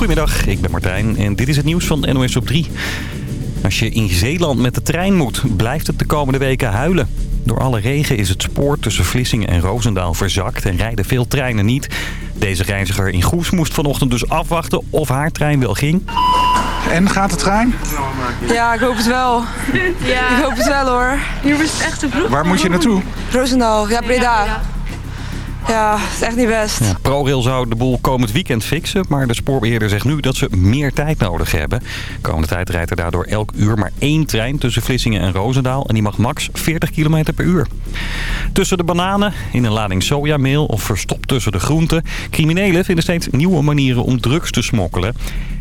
Goedemiddag, ik ben Martijn en dit is het nieuws van NOS op 3. Als je in Zeeland met de trein moet, blijft het de komende weken huilen. Door alle regen is het spoor tussen Vlissingen en Roosendaal verzakt en rijden veel treinen niet. Deze reiziger in Goes moest vanochtend dus afwachten of haar trein wel ging. En gaat de trein? Ja, ik hoop het wel. Ja. Ik hoop het wel hoor. Hier is het echt te vroeg. Waar moet je naartoe? Roosendaal, ja Breda. Ja, het is echt niet best. ProRail zou de boel komend weekend fixen, maar de spoorbeheerder zegt nu dat ze meer tijd nodig hebben. Komende tijd rijdt er daardoor elk uur maar één trein tussen Vlissingen en Roosendaal en die mag max 40 km per uur. Tussen de bananen, in een lading sojameel of verstopt tussen de groenten. Criminelen vinden steeds nieuwe manieren om drugs te smokkelen.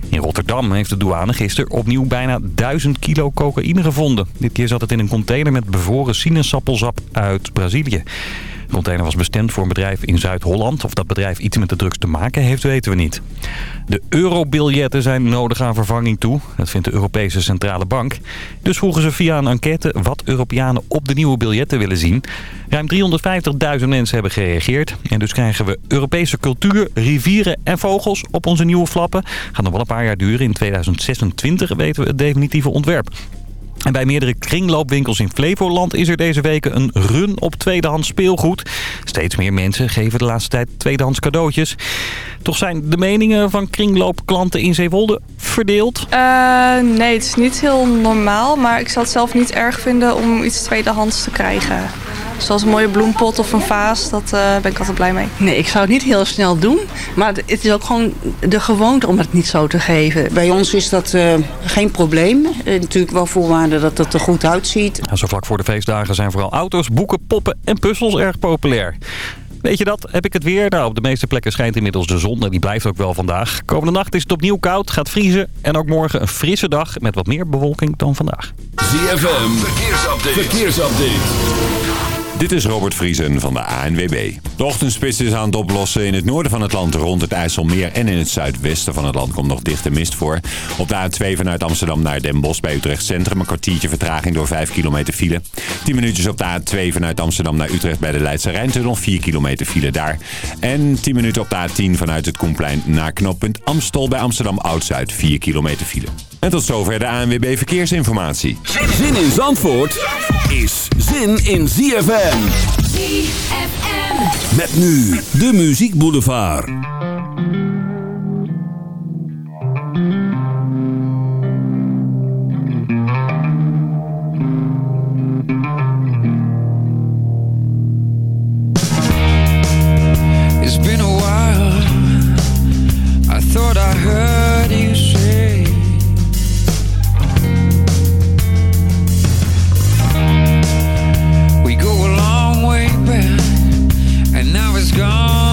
In Rotterdam heeft de douane gisteren opnieuw bijna 1000 kilo cocaïne gevonden. Dit keer zat het in een container met bevroren sinaasappelsap uit Brazilië. De container was bestemd voor een bedrijf in Zuid-Holland. Of dat bedrijf iets met de drugs te maken heeft, weten we niet. De eurobiljetten zijn nodig aan vervanging toe. Dat vindt de Europese Centrale Bank. Dus vroegen ze via een enquête wat Europeanen op de nieuwe biljetten willen zien. Ruim 350.000 mensen hebben gereageerd. En dus krijgen we Europese cultuur, rivieren en vogels op onze nieuwe flappen. Gaat nog wel een paar jaar duren. In 2026 weten we het definitieve ontwerp. En bij meerdere kringloopwinkels in Flevoland is er deze week een run op tweedehands speelgoed. Steeds meer mensen geven de laatste tijd tweedehands cadeautjes. Toch zijn de meningen van kringloopklanten in Zeewolde verdeeld. Eh, nee, het is niet heel normaal, maar ik zou het zelf niet erg vinden om iets tweedehands te krijgen. Zoals een mooie bloempot of een vaas, dat eh, ben ik altijd blij mee. Nee, ik zou het niet heel snel doen. Maar het is ook gewoon de gewoonte om het niet zo te geven. Bij ons is dat eh, geen probleem. Eh, natuurlijk wel voorwaarde dat het er goed uitziet. Zo vlak voor de feestdagen zijn vooral auto's, boeken, poppen en puzzels erg populair. Weet je dat? Heb ik het weer? Nou, op de meeste plekken schijnt inmiddels de zon en die blijft ook wel vandaag. Komende nacht is het opnieuw koud, gaat vriezen en ook morgen een frisse dag met wat meer bewolking dan vandaag. ZFM, verkeersupdate. verkeersupdate. Dit is Robert Vriesen van de ANWB. De ochtendspits is aan het oplossen. In het noorden van het land rond het IJsselmeer en in het zuidwesten van het land komt nog dichte mist voor. Op de A2 vanuit Amsterdam naar Den Bosch bij Utrecht Centrum een kwartiertje vertraging door 5 kilometer file. 10 minuutjes op de A2 vanuit Amsterdam naar Utrecht bij de Leidse Rijntunnel 4 kilometer file daar. En 10 minuten op de A10 vanuit het Koenplein naar knooppunt Amstel bij Amsterdam Oud-Zuid 4 kilometer file. En tot zover de ANWB Verkeersinformatie. Zin in Zandvoort is zin in ZFM. ZFM. Met nu de Muziek Boulevard. It's been a while. I thought I heard gone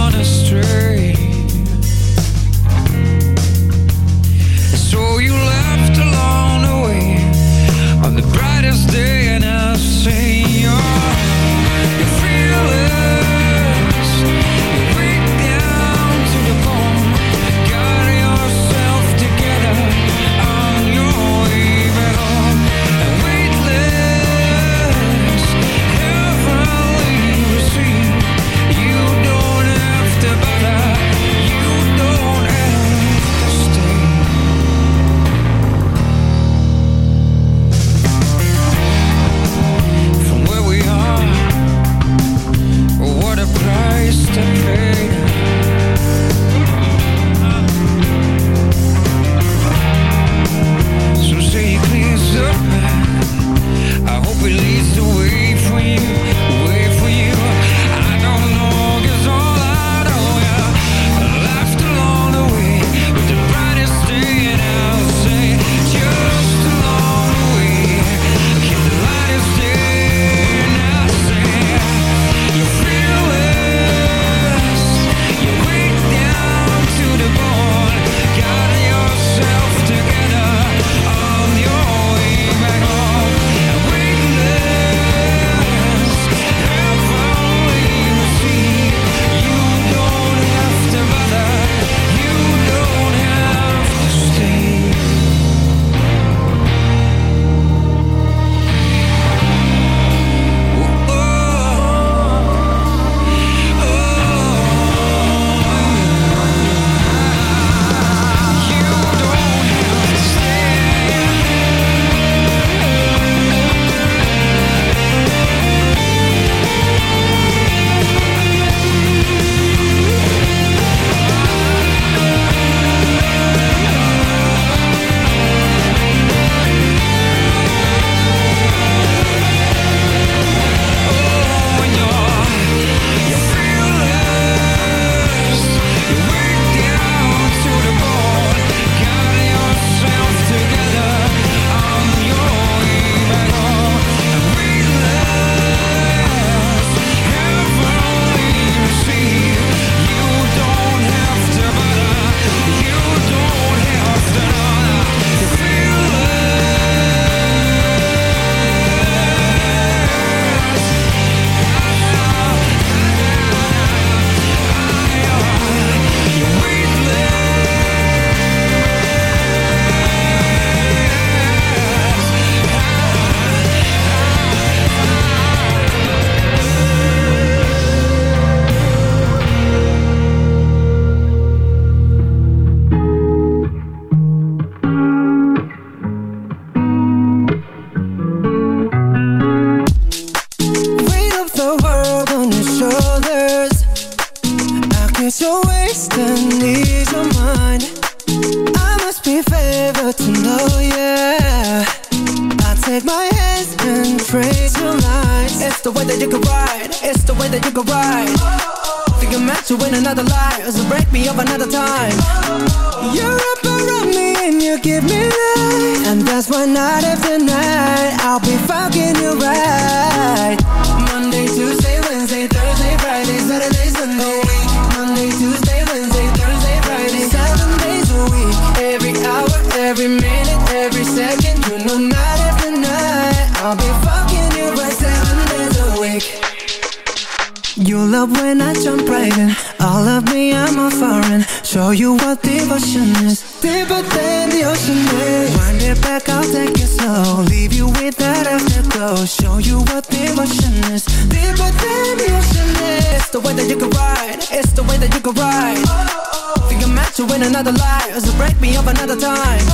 another life So break me up another time.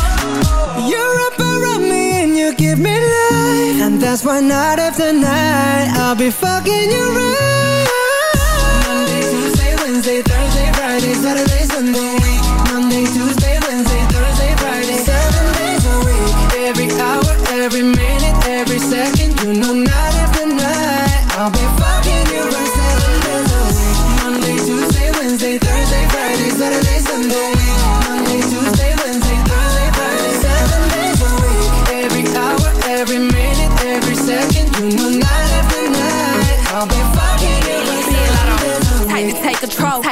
You're up around me and you give me life. And that's why night after night I'll be fucking you right. Monday, Tuesday, Wednesday, Thursday, Friday, Saturday, Sunday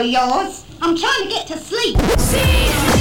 yours. I'm trying to get to sleep. As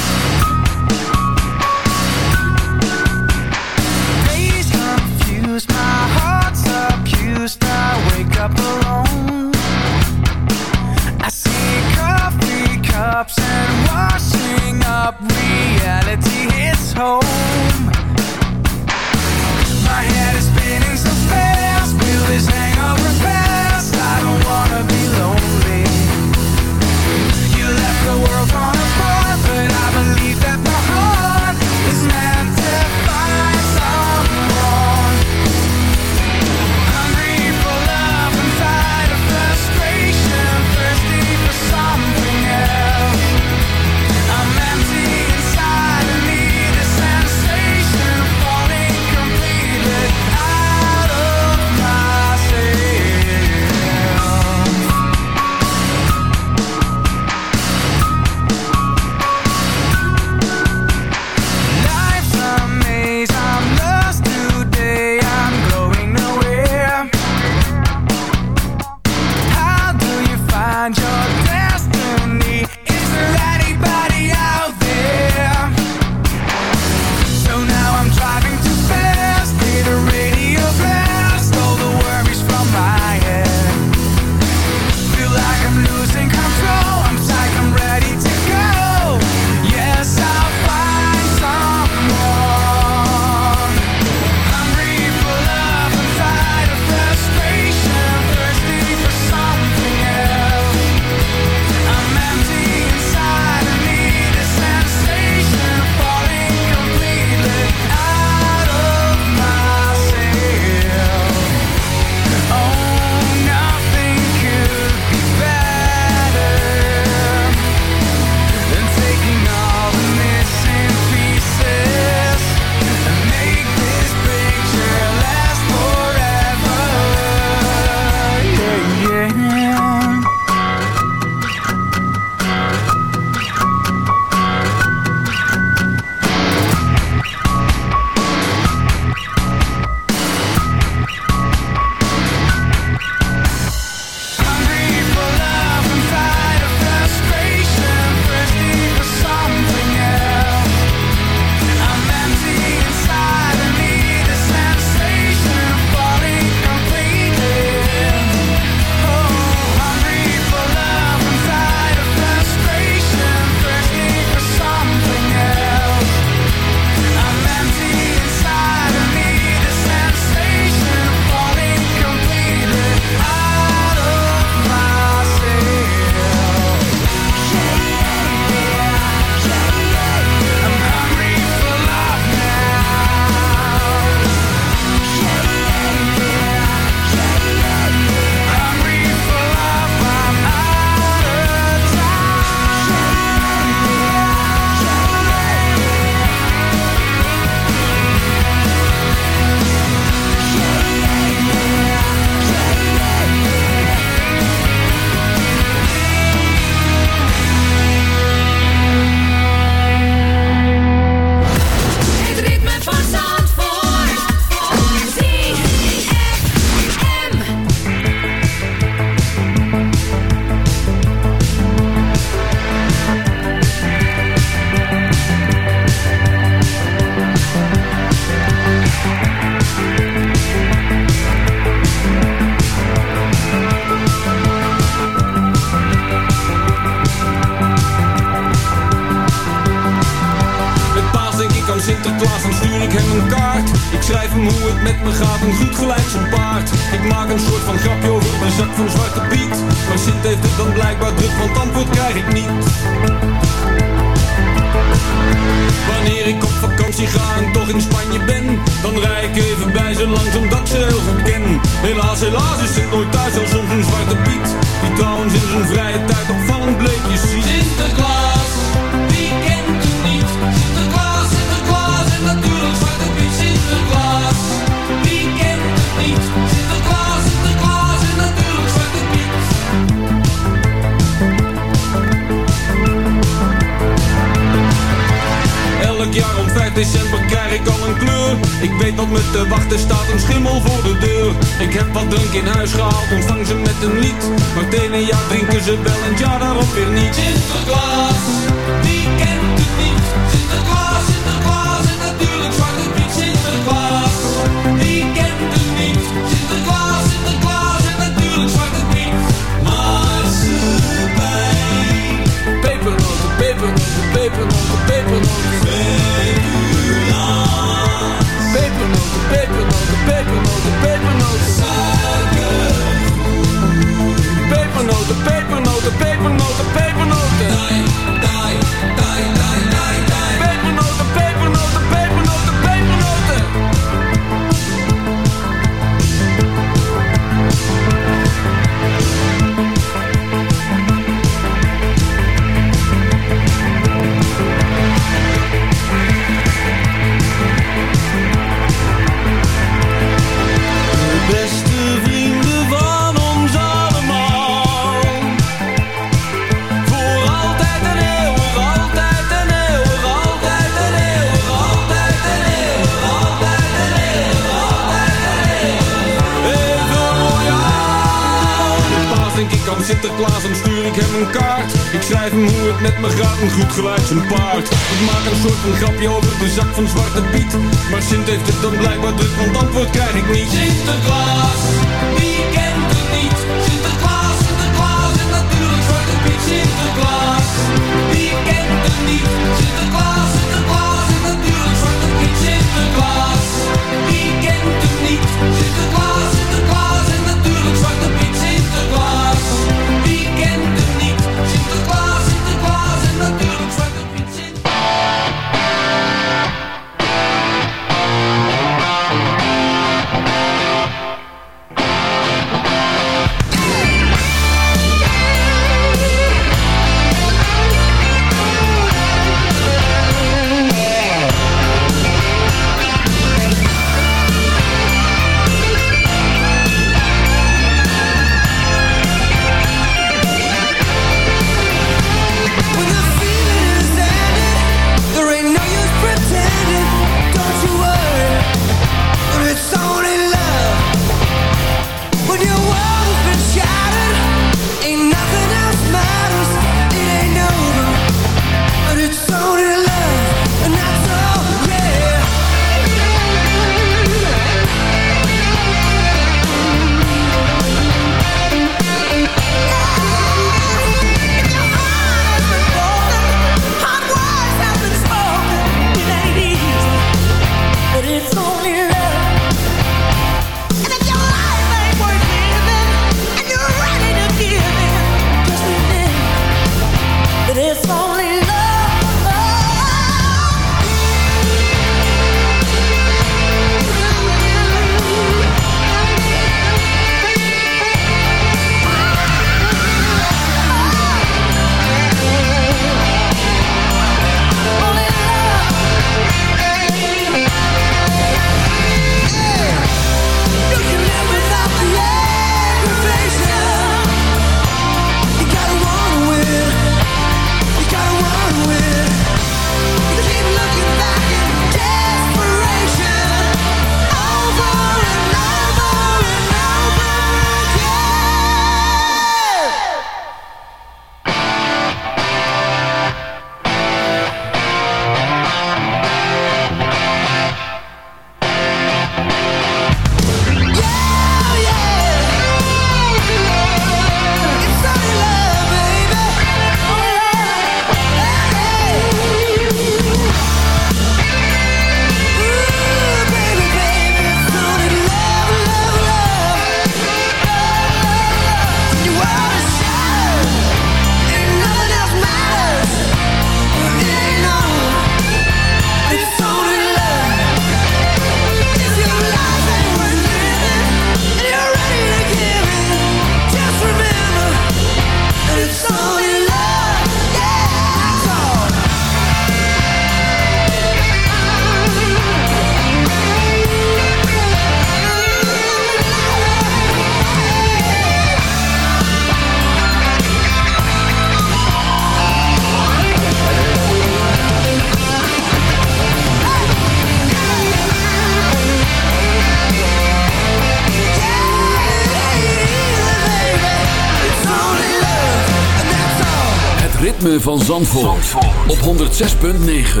Op 106.9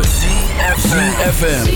FM.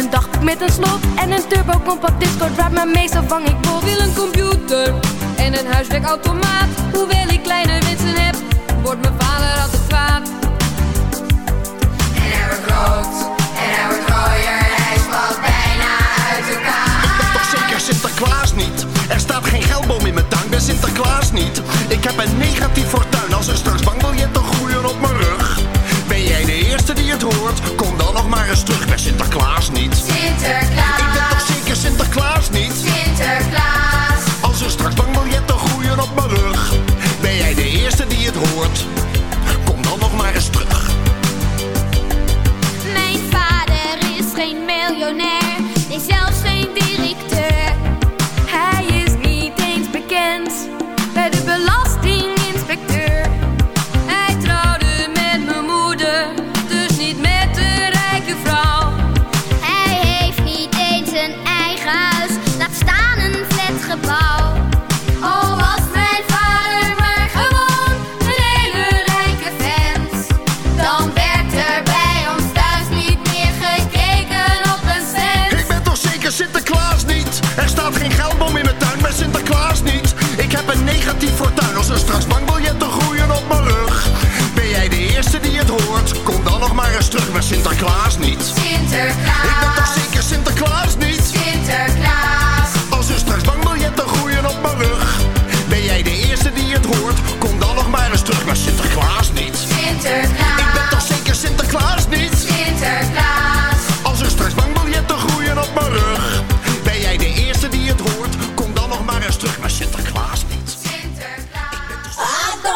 een ik met een slot En een turbo compact discord Rap maar meestal vang ik vol Wil een computer en een huiswerkautomaat. Hoewel ik kleine wensen heb, wordt mijn vader altijd kwaad. En hij wordt groot, en hij wordt groter, En hij valt bijna uit elkaar. Ik ben toch zeker Sinterklaas niet. Er staat geen geldboom in mijn tuin, bij Sinterklaas niet. Ik heb een negatief fortuin Als een straks bang wil je toch groeien op mijn rug. Ben jij de eerste die het hoort? Kom dan nog maar eens terug bij Sinterklaas niet. doctor.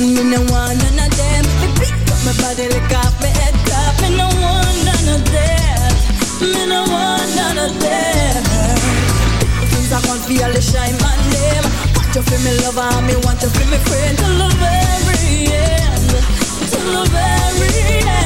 man, me no want none of them. Me pick up my body, lick off my head top. Me no want none of them. Me no want none of them. Things I want feel the shine my name. Want you feel me lover, me want you feel me friend. Till the very end, till the very end.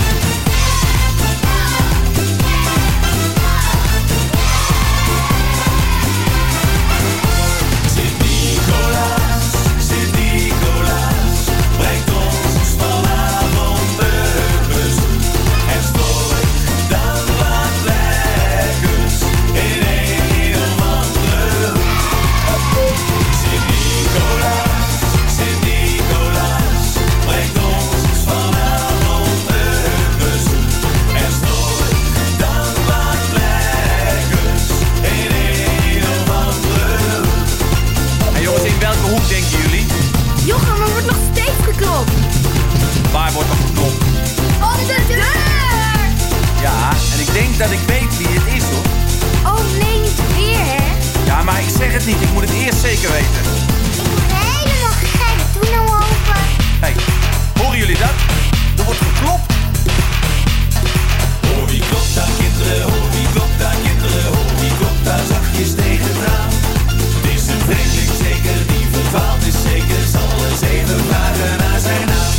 dat ik weet wie het is hoor. Oh nee, niet weer, hè? Ja, maar ik zeg het niet. Ik moet het eerst zeker weten. Ik word helemaal gek. Doe nou open. Hé, hey, horen jullie dat? Er wordt geklopt. Hoor wie klopt daar kinderen, hoor wie klopt daar kinderen, hoor wie klopt daar zachtjes tegen het raam. Het is een vreemdeling zeker, die verdwaald is zeker, zal eens even vragen naar zijn naam.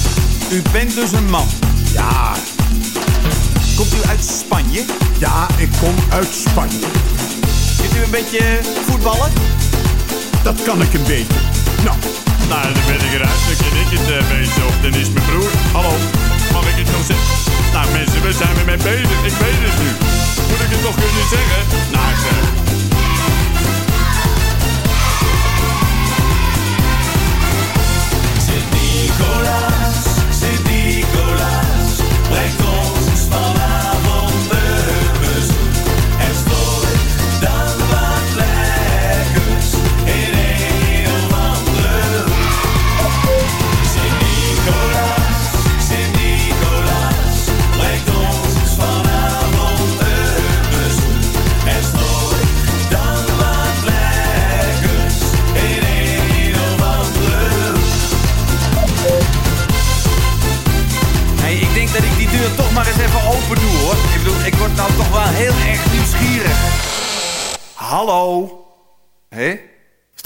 U bent dus een man? Ja. Komt u uit Spanje? Ja, ik kom uit Spanje. Kunt u een beetje voetballen? Dat kan ik een beetje. Nou, Nou, dan ben ik eruit. Dan ken ik het eh, beetje. Of dan is mijn broer. Hallo, mag ik het nog zeggen? Nou mensen, we zijn er mee bezig. Ik weet het nu. Moet ik het nog kunnen zeggen? Nou zeg.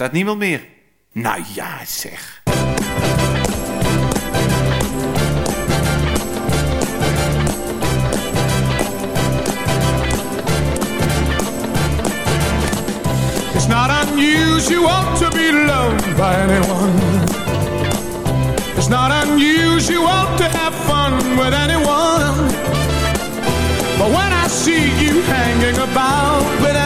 Staat niemand meer? Nou ja, zeg. It's not unusual to be loved by anyone. It's not unusual to have fun with anyone. But when I see you hanging about with